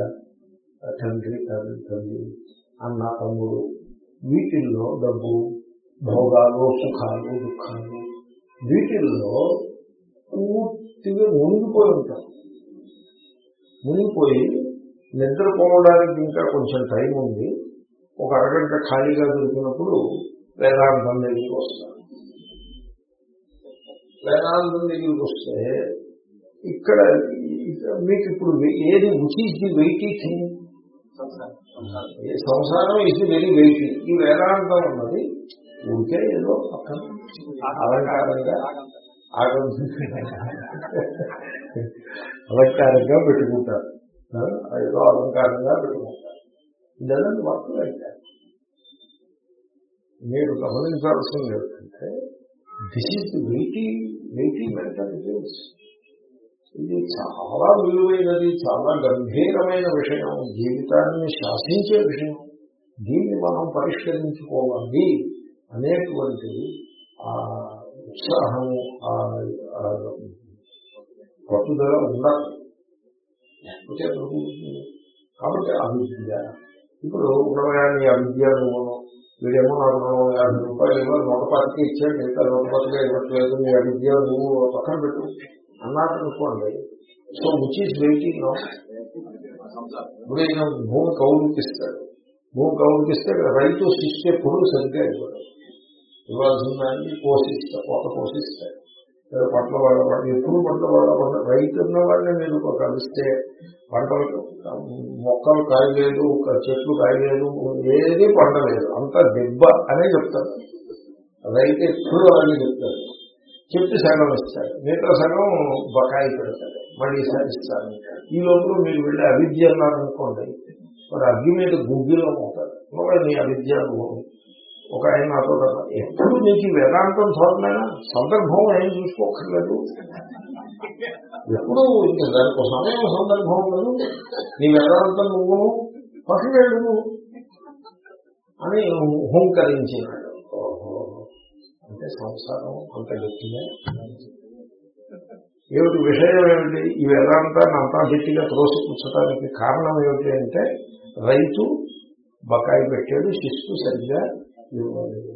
A: తండ్రి తల్లి తల్లి అన్న తమ్ముడు వీటిల్లో డబ్బు భోగాలు సుఖాలు దుఃఖాలు వీటిల్లో పూర్తిగా మునిగిపోయి ఉంటాం మునిగిపోయి నిద్రపోవడానికి ఇంకా కొంచెం టైం ఉంది. ఒక అరగంట ఖాళీగా దొరికినప్పుడు వేదాంతం దగ్గరికి వస్తారు. వేదాంతం దగ్గరికి వస్తే ఇక్కడ మీకు ఇప్పుడు ఏది which is the weighty thing సంసారం. ఇస్ వెరీ వెయిటీ ఈ వేదాంతం ఉన్నది ఊరికే ఏదో పక్కన అలంకారంగా అలంకారంగా పెట్టుకుంటారు. ఏదో అలంకారంగా పెట్టుకుంటారు. ఇదంతా వర్క్ అయితే? మీరు గమనించాల్సింది ఏమిటంటే this is the weighty weighty ఇది చాలా విలువైనది చాలా గంభీరమైన విషయం. జీవితాన్ని శాసించే విషయం. దీన్ని మనం పరిష్కరించుకోవాలి అనేటువంటి ఆ ఉత్సాహము ఆ పట్టుదల ఉండాలి. లేకపోతే కాబట్టి అవిద్య. ఇప్పుడు ఉన్నవయాన్ని అవిద్య నువ్వు వీడేమో నాకు యాభై రూపాయలు ఇవ్వాలి నూట పాతికి ఇచ్చాడు మిగతా నూట పాతిగా ఇవ్వట్లేదు నీ అవిద్య నువ్వు పక్కన పెట్టు అన్నారు అనుకోండి సో విచ్ ఈస్ వెయిటింగ్ ఇప్పుడు ఈయన భూమి కౌలికిస్తాడు భూమి కౌలికిస్తే రైతు శిష్టి ఎప్పుడు సరిగ్గా ఇవ్వడు ఇవ్వాల్సిన దాన్ని పోషిస్తాడు కోత పోషిస్తాడు పంటల వాళ్ళ పంట ఎప్పుడు పంట వాళ్ళ పంట రైతు ఉన్న వాళ్ళని మీరు కలిస్తే పంటలు మొక్కలు కాయలేదు చెట్లు కాయలేదు ఏది పండలేదు అంత దెబ్బ అనే చెప్తారు. రైతు ఎప్పుడు అలాగే చెప్తారు. చెప్పి సగం ఇస్తాడు మిగతా సగం బకాయి పెడతాడు మళ్ళీ ఈసారి ఇస్తాను ఈ లోపల మీరు వెళ్ళి అవిద్య అన్నారనుకోండి మరి అగ్గి మీద గుగ్గిలో అవుతారు. మరి నీ అవిద్య అనుభవం ఒక ఆయన నాతో ఎప్పుడు నీకు ఈ వేదాంతం చూడలేనా సందర్భం ఏం చూసుకోకర్లేదు ఎప్పుడు దానికి సమయం సందర్భం లేదు. నీ వేదాంతం నువ్వు పట్టుకెళ్ళు నువ్వు అని హుంకరించినాడు ఓహో. అంటే సంసారం అంత గట్టిగా ఏమిటి విషయం ఏమిటి? ఈ వేదాంతాన్ని అంతా గట్టిగా త్రోసిపుచ్చడానికి కారణం ఏమిటి అంటే రైతు బకాయి పెట్టాడు శిస్తు సరిగ్గా ఇవ్వలేదు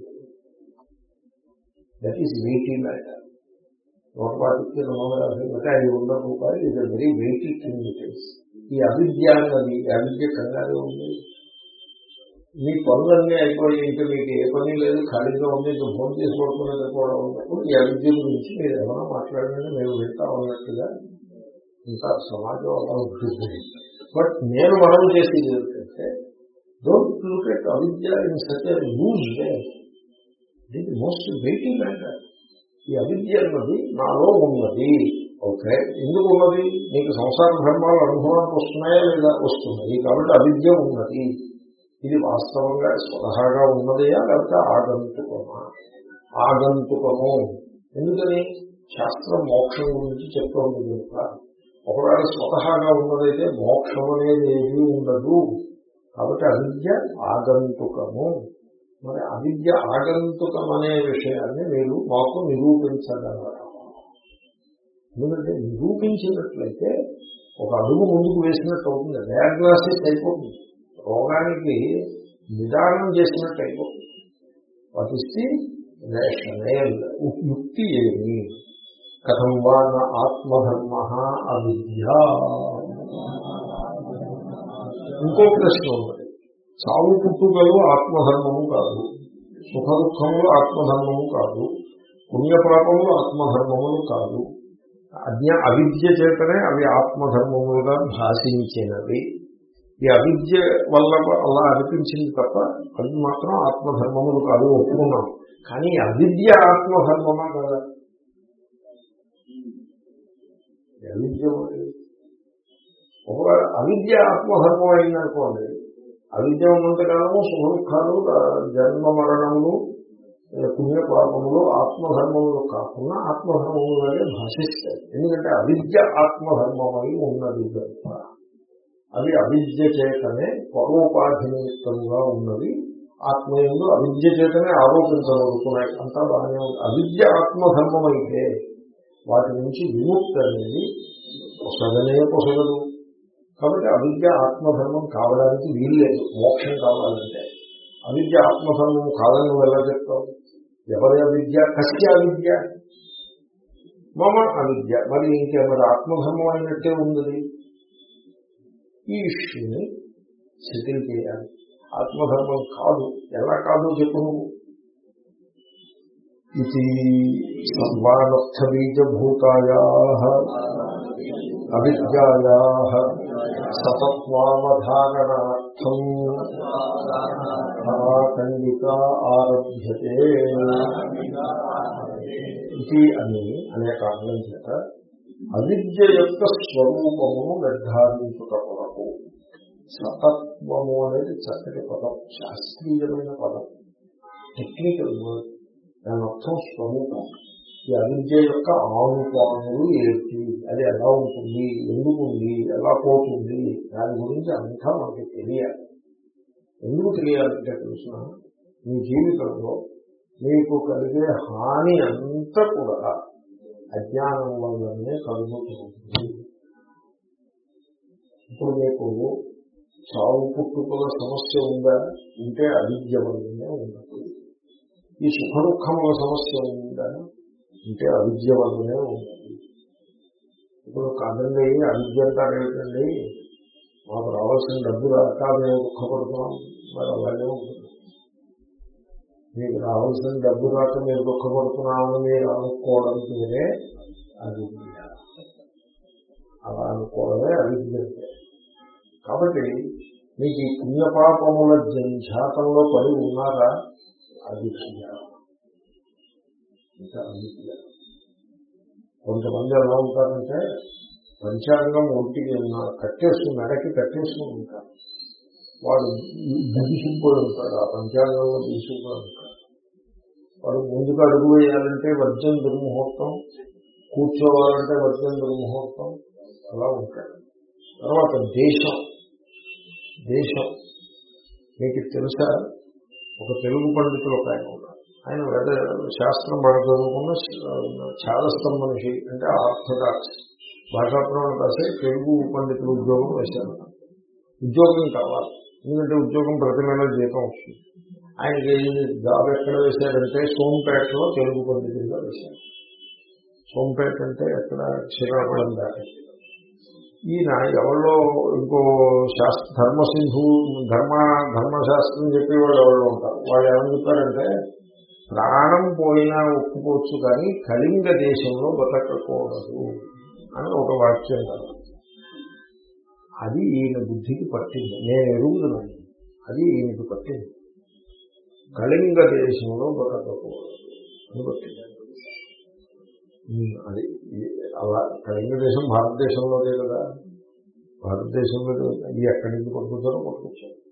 A: దట్ ఈస్ వెయిటీ మ్యాటర్ నూట పాతికి రెండు వందల యాభై అంటే ఐదు వందల రూపాయలు ఇది very weighty thing it is ఈ అవిద్య అన్నది ఈ అవిద్య కంగారే ఉంది మీ పనులన్నీ అయిపోయి ఇంకా మీకు ఏ పని లేదు ఖాళీగా ఉంది ఇంకా ఫోన్ చేసి పడుకునేది కూడా ఉన్నప్పుడు ఈ అవిద్య గురించి మీరు ఏమైనా మాట్లాడండి మేము వింటా ఉన్నట్టుగా ఇంకా సమాజం అలా ఉంటుంది బట్ నేను మనం చేసేది ఏంటంటే డోంట్ లుక్ ఎట్ అవిద్య ఇన్ సచ్ లూజ్ వే ఇది మోస్ట్ వెయిటింగ్ మ్యాటర్ ఈ అవిద్య అన్నది నాలో ఉన్నది. ఓకే ఎందుకు ఉన్నది? నీకు సంసార ధర్మాలు అనుభవానికి వస్తున్నాయా లేదా? వస్తున్నాయి. కాబట్టి అవిద్య ఉన్నది. ఇది వాస్తవంగా స్వతహాగా ఉన్నదయా? లేకపోతే ఆగంతుకమా? ఆగంతుకము. ఎందుకని? శాస్త్రం మోక్షం గురించి చెప్తోంది కనుక. ఒకవేళ స్వతహాగా ఉన్నదైతే మోక్షం అనేది ఏమీ ఉండదు. కాబట్టి అవిద్య ఆగంతుకము. మరి అవిద్య ఆగంతుకం అనే విషయాన్ని మీరు మాకు నిరూపించగలరా. ఎందుకంటే నిరూపించినట్లయితే ఒక అడుగు ముందుకు వేసినట్టు అవుతుంది. డయాగ్నాస్టిక్ అయిపోతుంది. రోగానికి నిదానం చేసినట్టు అయిపోతుంది. వాట్ యుక్తి ఏమి? కథం వా ఆత్మధర్మ అవిద్య. ఇంకో ప్రశ్న ఉన్నది చావు పుట్టుకలు ఆత్మధర్మము కాదు. సుఖ దుఃఖములు ఆత్మధర్మము కాదు. పుణ్యపాపములు ఆత్మధర్మములు కాదు. అజ్ఞ అవిద్య చేతనే అవి ఆత్మధర్మములుగా భాషించినవి. ఈ అవిద్య వల్ల అలా అనిపించింది తప్ప అవి మాత్రం ఆత్మధర్మములు కాదు ఒప్పుకున్నాం. కానీ అవిద్య ఆత్మధర్మమా కదా? అవిద్య ఒకవేళ అవిద్య ఆత్మధర్మం అయిందనుకోండి అవిద్య ఉన్నంతకాలము సుఖ దుఃఖాలు జన్మ మరణములు పుణ్యపాపములు ఆత్మధర్మములు కాకుండా ఆత్మధర్మములనే భాషిస్తాయి. ఎందుకంటే అవిద్య ఆత్మధర్మమై ఉన్నది కనుక అవి అవిద్య చేతనే పరోపాధి నిమిత్తంగా ఉన్నది. ఆత్మయందు అవిద్య చేతనే ఆరోపించబడుతున్నాయి. అంతా బాగానే ఉంది. అవిద్య ఆత్మధర్మం అయితే వాటి నుంచి విముక్తి అనేది పొసగనే పొసగదు. కాబట్టి అవిద్య ఆత్మధర్మం కావడానికి వీల్లేదు మోక్షం కావాలంటే. అవిద్య ఆత్మధర్మం కాదని నువ్వు ఎలా చెప్తావు? ఎవరి అవిద్య? కస్య అవిద్య. మమ అవిద్య. మరి ఇంకే మరి ఆత్మధర్మం అయినట్టే ఉంది ఈ ఇష్యూని సెటిల్ చేయాలి. ఆత్మధర్మం కాదు. ఎలా కాదు చెప్పు నువ్వు. ఇది సర్వానర్థ బీజభూతాయా అవిద్యాయా. సతత్వావధారణార్థం ఖండిక ఆరభ్యతే. ఇది అని అనే కారణం చేత అవిద్య యొక్క స్వరూపమును నిర్ధారించుట కొరకు సతత్వము అనేది చక్కటి పదం శాస్త్రీయమైన పదం. టెక్నికల్ వర్డ్ దాని అర్థం స్వరూపం. ఈ అవిద్య యొక్క ఆనుకోణములు ఏంటి అది ఎలా ఉంటుంది? ఎందుకు ఉంది? ఎలా పోతుంది? దాని గురించి అంతా మనకి తెలియాలి. ఎందుకు తెలియాలంటే తెలిసిన మీ జీవితంలో మీకు కలిగే హాని అంతా కూడా అజ్ఞానం వల్లనే కలుగుతుంది. ఇప్పుడు మీకు చావు పుట్టుకుల సమస్య ఉందా? ఉంటే అవిద్య వల్లనే ఉన్నది. ఈ సుఖ దుఃఖముల సమస్య ఉందా? అంటే అవిద్య వల్లనే ఉన్నది ఇప్పుడు కాదండి అవిద్య అంటారు ఏంటండి? మాకు రావాల్సిన డబ్బు రాక మేము దుఃఖపడుతున్నాం. మరి అలాగే ఉంటుంది. మీకు రావాల్సిన డబ్బు రాక మీరు దుఃఖపడుతున్నామని మీరు అనుకోవడం మీరే అవిద్య అలా అనుకోవడమే అవిద్య అంటే. కాబట్టి మీకు ఈ పుణ్యపాపముల జంఝాతంలో పడి ఉన్నారా? అవిద్య ఇంకా అవిద్య కొంతమంది ఎలా ఉంటారంటే పంచాంగం ఒంటికి కట్టేసి మెడకి కట్టేసుకుని ఉంటారు. వాడు దిగిసిపోయి ఉంటాడు ఆ పంచాంగంలో దిగిసిపోయి ఉంటాడు. వాడు ముందుకు అడుగు వేయాలంటే వర్జం దుర్ముహూర్తం కూర్చోవాలంటే వర్జం దుర్ముహూర్తం అలా ఉంటాడు. తర్వాత దేశం. దేశం. మీకు తెలుసా? ఒక తెలుగు పండితులు ఒక ఆయన ఉన్నారు ఆయన వేద శాస్త్రం బాగా చదువుకున్న చాదస్తం మనిషి అంటే ఆర్థడాక్స్. భాషాపురం రాసే తెలుగు పండితులు ఉద్యోగం వేశారు. ఉద్యోగం కావాలి. ఎందుకంటే ఉద్యోగం ప్రతి నెల జీతం వస్తుంది. ఆయనకి జాబ్ ఎక్కడ వేశారంటే సోంపేటలో తెలుగు పండితులుగా వేశారు. సోంపేట అంటే ఎక్కడ? శ్రీకాకుళం దాటి. ఈయన ఎవరిలో ఇంకో శాస్త్ర ధర్మసింధు ధర్మ ధర్మశాస్త్రం చెప్పేవాళ్ళు వాళ్ళు ఉంటారు. వాళ్ళు ఏమని చెప్పారంటే ప్రాణం పోయినా ఒప్పుకోవచ్చు కానీ కళింగ దేశంలో బతకకూడదు అని ఒక వాక్యం కదా అది ఈయన బుద్ధికి పట్టింది. నేను ఎరుగుతున్నాను అది ఈయనకి పట్టింది. కళింగ దేశంలో బతకకూడదు అని పట్టింది. అది అలా కళింగ దేశం భారతదేశంలోనే కదా. భారతదేశంలో ఎక్కడి నుంచి పట్టుకుంటారో పట్టుకొచ్చారు.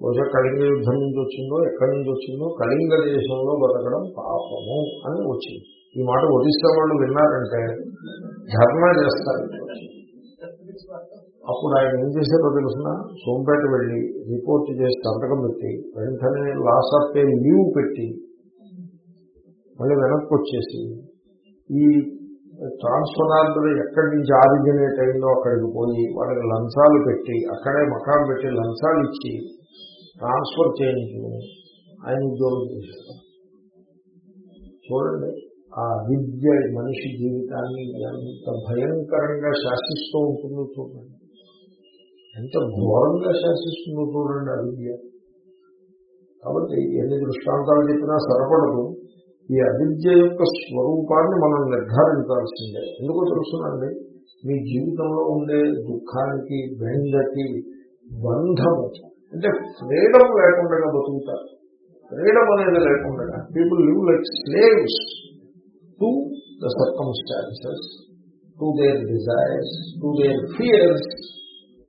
A: బహుశా కళింగ యుద్ధం నుంచి వచ్చిందో ఎక్కడి నుంచి వచ్చిందో కళింగ దేశంలో బతకడం పాపము అని వచ్చింది. ఈ మాట ఒడిశా వాళ్ళు విన్నారంటే ధర్నా చేస్తారు. అప్పుడు ఆయన ఏం చేశారో తెలిసిన? సోంపేట వెళ్ళి రిపోర్ట్ చేసి సంతకం పెట్టి వెంటనే లాస్ ఆఫ్ పే లీవ్ పెట్టి మళ్ళీ వెనక్కి వచ్చేసి ఈ ట్రాన్స్ఫరార్డర్ ఎక్కడి నుంచి ఆరిజినేట్ అయిందో అక్కడికి పోయి వాళ్ళకి లంచాలు పెట్టి అక్కడే మకాం పెట్టి లంచాలు ఇచ్చి ట్రాన్స్ఫర్ చేయించుకుని ఆయన ఉద్యోగం చేశారు. చూడండి ఆ విద్య మనిషి జీవితాన్ని ఎంత భయంకరంగా శాసిస్తూ ఉంటుందో చూడండి. ఎంత ఘోరంగా శాసిస్తుందో చూడండి ఆ విద్య. కాబట్టి ఎన్ని దృష్టాంతాలు చెప్పినా సరిపడదు. ఈ అవిద్య యొక్క స్వరూపాన్ని మనం నిర్ధారించాల్సిందే. ఎందుకో తెలుసునండి? మీ జీవితంలో ఉండే దుఃఖానికి బెండకి బంధము అంటే ఫ్రీడమ్ లేకుండా బతుకుతారు. ఫ్రీడమ్ అనేది లేకుండా people live like slaves to the circumstances to their desires to their fears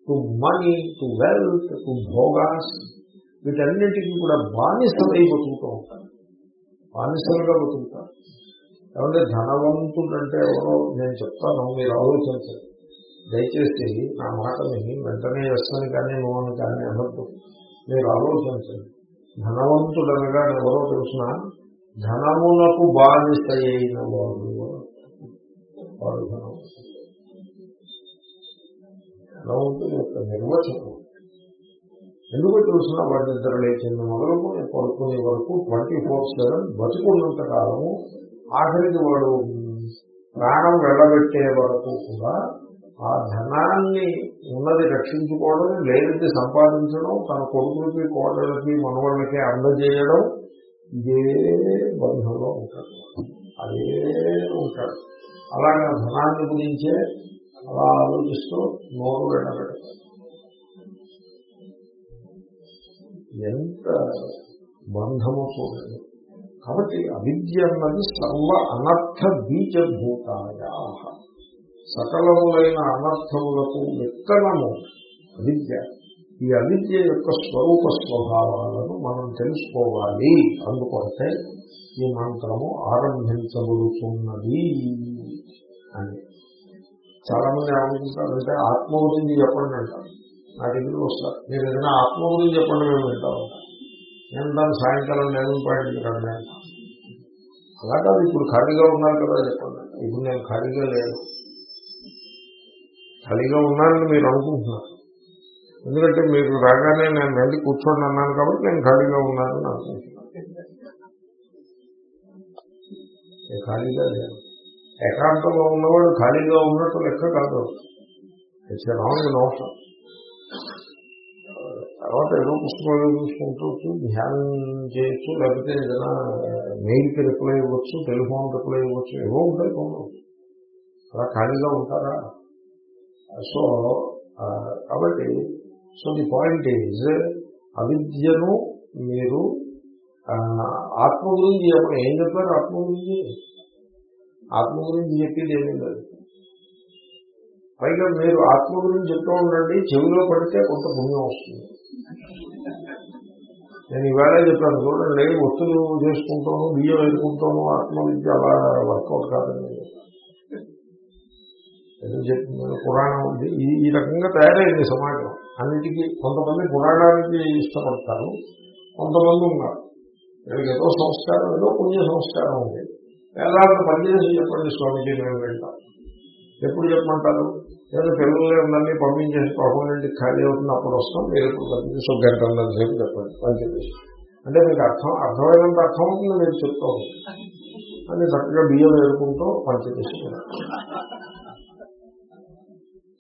A: to money to wealth to భోగాస్ వీటన్నిటికీ కూడా బానిసమై బతుకుతూ ఉంటారు. బానిసలుగా బతుకుతారు ఏమంటే ధనవంతుడు అంటే ఎవరో నేను చెప్తాను మీరు ఆలోచించండి. దయచేసి నా మాటని వెంటనే వస్తాను కానీ నువ్వు కానీ అనద్దు. మీరు ఆలోచించండి. ధనవంతుడు అనగా ఎవరో తెలుసిన? ధనమునకు బానిస అయిన వాడు వాడు ధనవంతుడు. ధనవంతుడు యొక్క నిర్వచనం ఎందుకు చూసినా వాడి నిద్ర లేచింది మొదలు పడుకునే వరకు ట్వంటీ ఫోర్ సెవెన్ బతుకున్నంత కాలము ఆఖరికి వాడు ప్రాణం వెళ్ళబెట్టే వరకు కూడా ఆ ధనాన్ని ఉన్నది రక్షించుకోవడం లేనిది సంపాదించడం తన కొడుకులకి కోటలకి మనవాళ్ళకి అందజేయడం ఇదే బంధంలో ఉంటాడు. అదే ఉంటాడు. అలాగే ధనాన్ని గురించే అలా ఆలోచిస్తూ నోరు వెళ్ళబెడతాడు ఎంత బంధము చూడండి. కాబట్టి అవిద్య అన్నది సర్వ అనర్థ బీజభూతాయ సకలములైన అనర్థములకు విత్తనము అవిద్య. ఈ అవిద్య యొక్క స్వరూప స్వభావాలను మనం తెలుసుకోవాలి. అందుకొరకే ఈ మంత్రము ఆరంభించబడుతున్నది అని. చాలా మంది ఏమనుకుంటారంటే ఆత్మ గురించి చెప్పండి అంటారు. నా దగ్గరికి వస్తారు? మీరు ఏదైనా ఆత్మ గురించి చెప్పండి మేము వింటా. ఉంటాం నేను దాన్ని సాయంకాలం నేను పాయింట్ రండి అలా కాదు ఇప్పుడు ఖాళీగా ఉన్నారు కదా చెప్పండి. ఇప్పుడు నేను ఖాళీగా లేను. ఖాళీగా ఉన్నానని మీరు అనుకుంటున్నారు. ఎందుకంటే మీరు రాగానే నేను వెళ్ళి కూర్చోండి అన్నాను కాబట్టి నేను ఖాళీగా ఉన్నానని అనుకుంటున్నాను నేను ఖాళీగా లేను. ఏకాంతంలో ఉన్నవాడు ఖాళీగా ఉన్నట్టు లెక్క కాదు. ఇట్స్ రాంగ్ నోషన్ తర్వాత ఏదో పుస్తకాలు చూసుకుంటూ ధ్యానం చేయొచ్చు లేకపోతే ఏదైనా మెయిల్కి రిప్లై ఇవ్వచ్చు టెలిఫోన్ రిప్లై ఇవ్వచ్చు ఏవో ఉంటాయి ఫోన్ అలా ఖాళీగా ఉంటారా? సో కాబట్టి సో ది పాయింట్ ఈజ్ అవిద్యను మీరు ఆత్మ గురించి చెప్పండి ఏం చెప్పారు ఆత్మ గురించి ఆత్మ గురించి చెప్పేది ఏమీ లేదు. పైగా మీరు ఆత్మ గురించి చెప్తూ ఉండండి చెవిలో పడితే కొంత పుణ్యం వస్తుంది. నేను ఈవేళ చెప్పాను చూడండి ఒత్తులు చేసుకుంటాను బియ్యం వేసుకుంటాను ఆత్మ విద్య అలా వర్కౌట్ కాదండి. ఏదో చెప్తున్నాను పురాణం ఉంది. ఈ ఈ రకంగా తయారైంది సమాజం. అన్నిటికీ కొంతమంది పురాణానికి ఇష్టపడతారు కొంతమంది ఉన్నారు. వీళ్ళకి ఏదో సంస్కారం ఏదో పుణ్య సంస్కారం ఉంది. వేదాంత పనిచేసి చెప్పండి స్వామిజీ మేము వెళ్తాం. ఎప్పుడు చెప్పమంటారు? లేదా ఏదో పిల్లలందరినీ పంపించేసి పాపం ఖాళీ అవుతుంది అప్పుడు వస్తాం మీరు ఎప్పుడు పనిచేసి ఒక గంట సేపు చెప్పండి పంపించేసి అంటే మీకు అర్థం అర్థమైనంత అర్థం అవుతుంది మీరు చెప్తా. అని చక్కగా బియ్యం వేడుకుంటూ పంచదేశం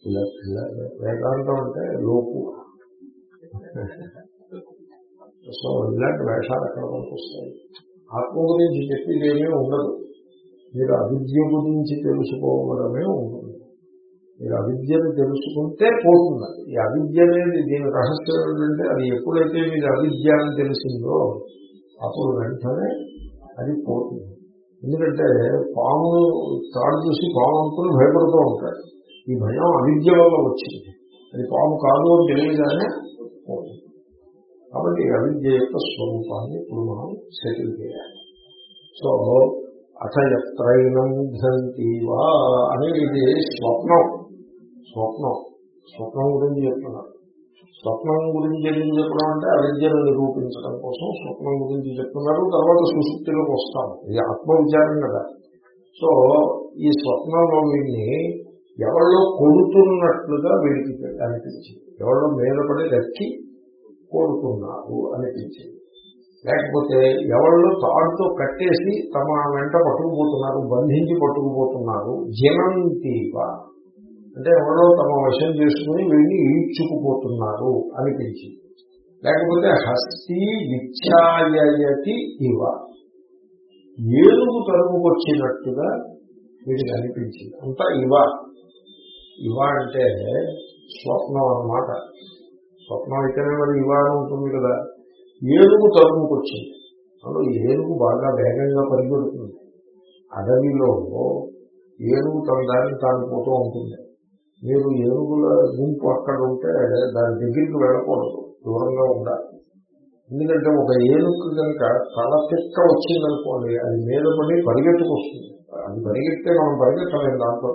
A: ఇలా ఇలా వేదాంతం అంటే లోపు. సో ఇలాంటి వేషాలు ఎక్కడ మనకు వస్తాయి ఆత్మ గురించి చెప్పేది ఏమీ ఉండదు. మీరు అవిద్య గురించి తెలుసుకోవడమే ఉంటుంది. మీరు అవిద్యను తెలుసుకుంటే పోతుంది. ఈ అవిద్య అనేది దీని రహస్యం ఏంటంటే అది ఎప్పుడైతే మీరు అవిద్య అని తెలిసిందో అప్పుడు వెంటనే అది పోతుంది. ఎందుకంటే పాము తాడు చూసి పాము అనుకుని భయపడుతూ ఉంటాడు. ఈ భయం అవిద్య వల్ల వచ్చింది. అది పాము కాదు అని తెలియగానే పోతుంది. కాబట్టి అవిద్య యొక్క స్వరూపాన్ని ఇప్పుడు మనం సెటిల్ చేయాలి. సో అథయత్రైనం వా అనేది ఇది స్వప్నం. స్వప్నం. స్వప్నం గురించి చెప్తున్నారు. స్వప్నం గురించి ఎందుకు చెప్పడం అంటే అవిద్యను నిరూపించడం కోసం స్వప్నం గురించి చెప్తున్నారు. తర్వాత సుశుక్తిలోకి వస్తాం. ఇది ఆత్మవిచారం కదా. సో ఈ స్వప్నంలో వీడిని ఎవరిలో కొడుతున్నట్లుగా వీడికి అనిపించింది. ఎవరిలో మీద పడి దక్కి కోరుతున్నారు అనిపించింది. లేకపోతే ఎవళ్ళు తాడుతో కట్టేసి తమ వెంట పట్టుకుపోతున్నారు బంధించి పట్టుకుపోతున్నారు జనంతీవ అంటే ఎవరో తమ వశం చేసుకుని వీడిని ఈడ్చుకుపోతున్నారు అనిపించింది. లేకపోతే హస్తి విచ్ఛాయతి ఇవ. ఏనుగు తరుముకొచ్చినట్టుగా వీడికి అనిపించింది. అంతా ఇవ. ఇవ అంటే స్వప్నం అన్నమాట. స్వప్నం అయితేనే మరి ఇవ అని ఉంటుంది కదా. ఏనుగు తరుముకొచ్చింది అందులో ఏనుగు బాగా వేగంగా పరిగెడుతుంది. అడవిలో ఏనుగు తన దారిని తాను పోతూ ఉంటుంది. మీరు ఏనుగుల గుంపు అక్కడ ఉంటే దాని దగ్గరికి వెళ్ళకూడదు దూరంగా ఉండాలి. ఎందుకంటే ఒక ఏనుగు కనుక తల తిక్క వచ్చిందనుకోండి అది మీద పడి పరిగెట్టుకొస్తుంది అది పరిగెత్తే మనం పరిగెట్టలేము దాంట్లో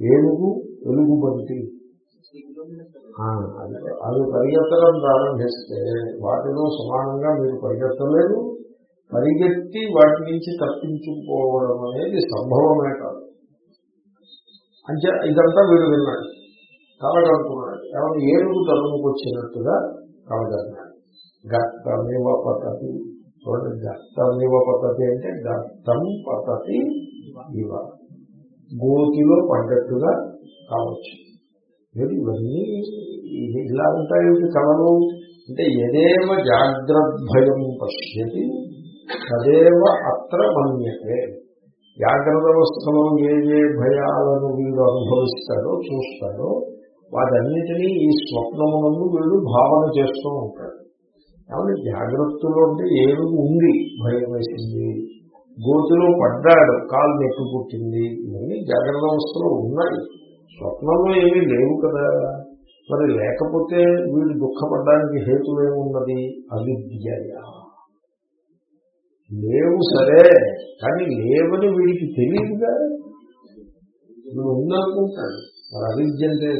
A: ఏనుగు ఎలుగు బంతి అది అది పరిగెత్తడం ప్రారంభిస్తే వాటిలో సమానంగా మీరు పరిగెత్తలేదు పరిగెత్తి వాటి నుంచి తప్పించుకోవడం అనేది సంభవమే కాదు. అంటే ఇదంతా వీడు విన్నాడు. కలగంటున్నాడు ఏమైనా ఏనుగు తరుముకొచ్చినట్టుగా కలగన్నాడు గర్తమివ పతతి. చూడండి గర్తమివ పతతి అంటే గర్తం పతతి ఇవ. గోతిలో పడ్డట్టుగా కావచ్చు. మీరు ఇవన్నీ ఇలా ఉంటాయి కళలు? అంటే ఎదేవ జాగ్రద్భయం పశ్యతి తదేవ అత్ర మన్యతే. జాగ్రత్త అవస్థలో ఏ ఏ భయాలను వీడు అనుభవిస్తాడో చూస్తాడో వాటన్నిటినీ ఈ స్వప్నమునందు వీళ్ళు భావన చేస్తూ ఉంటాడు. కాబట్టి జాగ్రత్తలో అంటే ఏనుగు ఉంది భయం వేసింది గోతులో పడ్డాడు కాలు నెట్టు పుట్టింది ఇవన్నీ జాగ్రత్త అవస్థలో ఉన్నాయి. స్వప్నంలో ఏమీ లేవు కదా. మరి లేకపోతే వీడు దుఃఖపడడానికి హేతువేమున్నది? అవిద్య లేవు సరే కానీ లేవని వీడికి తెలియదుగా. వీడు ఉందనుకుంటాడు. మరి అవిద్య అంటే